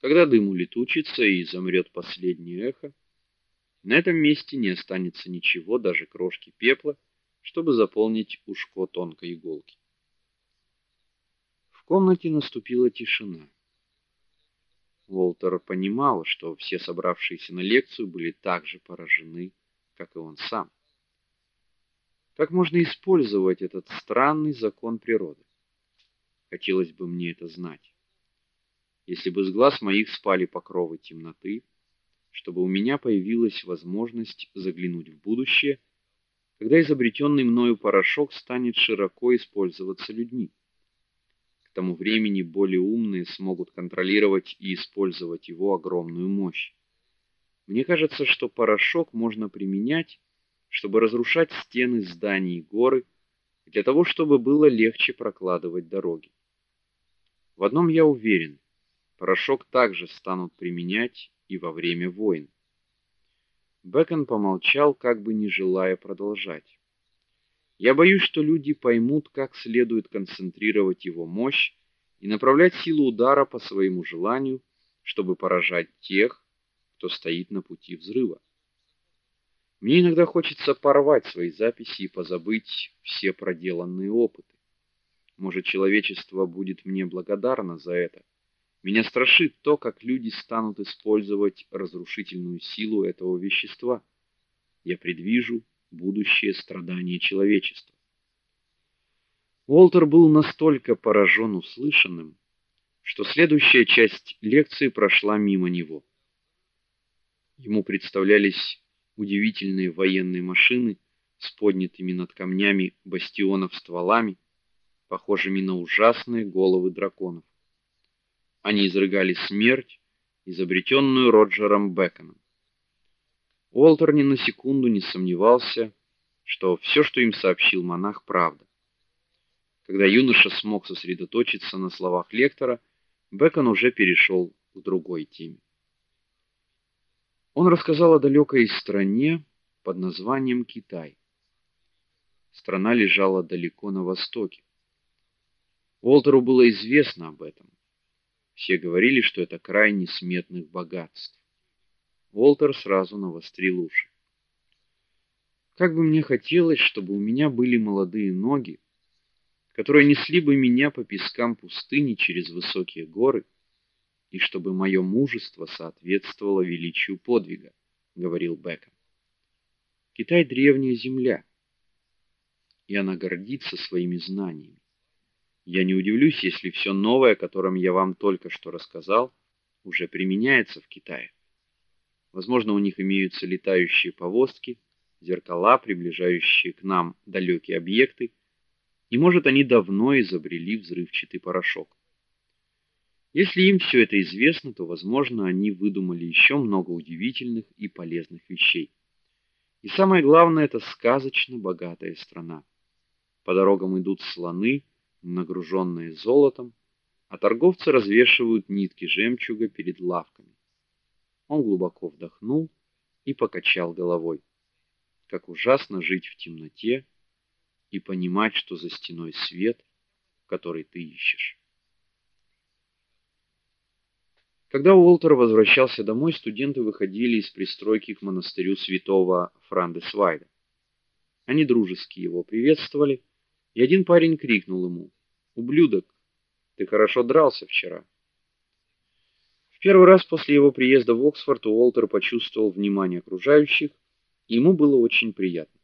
Когда дым улетучится и замрет последнее эхо, на этом месте не останется ничего, даже крошки пепла, чтобы заполнить ушко тонкой иголки. В комнате наступила тишина. Уолтер понимал, что все собравшиеся на лекцию были так же поражены, как и он сам. Как можно использовать этот странный закон природы? Хотелось бы мне это знать. Если бы с глаз моих спали покровы темноты, чтобы у меня появилась возможность заглянуть в будущее, когда изобретенный мною порошок станет широко использоваться людьми. К тому времени более умные смогут контролировать и использовать его огромную мощь. Мне кажется, что порошок можно применять, чтобы разрушать стены зданий и горы, для того, чтобы было легче прокладывать дороги. В одном я уверен: порошок также станут применять и во время войн. Бэкон помолчал, как бы не желая продолжать. Я боюсь, что люди поймут, как следует концентрировать его мощь и направлять силу удара по своему желанию, чтобы поражать тех, кто стоит на пути взрыва. Мне иногда хочется порвать свои записи и позабыть все проделанные опыты. Может, человечество будет мне благодарно за это. Меня страшит то, как люди станут использовать разрушительную силу этого вещества. Я предвижу будущее страдания человечества. Уолтер был настолько поражен услышанным, что следующая часть лекции прошла мимо него. Ему представлялись удивительные военные машины с поднятыми над камнями бастионов стволами, похожими на ужасные головы драконов. Они изрыгали смерть, изобретенную Роджером Беконом. Уолтер ни на секунду не сомневался, что все, что им сообщил монах, правда. Когда юноша смог сосредоточиться на словах лектора, Бекон уже перешел к другой теме. Он рассказал о далекой стране под названием Китай. Страна лежала далеко на востоке. Уолтеру было известно об этом. Все говорили, что это край несметных богатств. Уолтер сразу навострил уши. Как бы мне хотелось, чтобы у меня были молодые ноги, которые несли бы меня по пескам пустыни через высокие горы, и чтобы мое мужество соответствовало величию подвига, говорил Бекон. Китай древняя земля, и она гордится своими знаниями. Я не удивлюсь, если все новое, о котором я вам только что рассказал, уже применяется в Китае. Возможно, у них имеются летающие повозки, зеркала, приближающие к нам далекие объекты, и может, они давно изобрели взрывчатый порошок. Если им все это известно, то, возможно, они выдумали еще много удивительных и полезных вещей. И самое главное это сказочно богатая страна. По дорогам идут слоны, нагруженные золотом, а торговцы развешивают нитки жемчуга перед лавками. Он глубоко вдохнул и покачал головой. Как ужасно жить в темноте и понимать, что за стеной свет, который ты ищешь. Когда Уолтер возвращался домой, студенты выходили из пристройки к монастырю святого Франдесвайда. Они дружески его приветствовали, и один парень крикнул ему: "Ублюдок, ты хорошо дрался вчера". В первый раз после его приезда в Оксфорд Уолтер почувствовал внимание окружающих, и ему было очень приятно.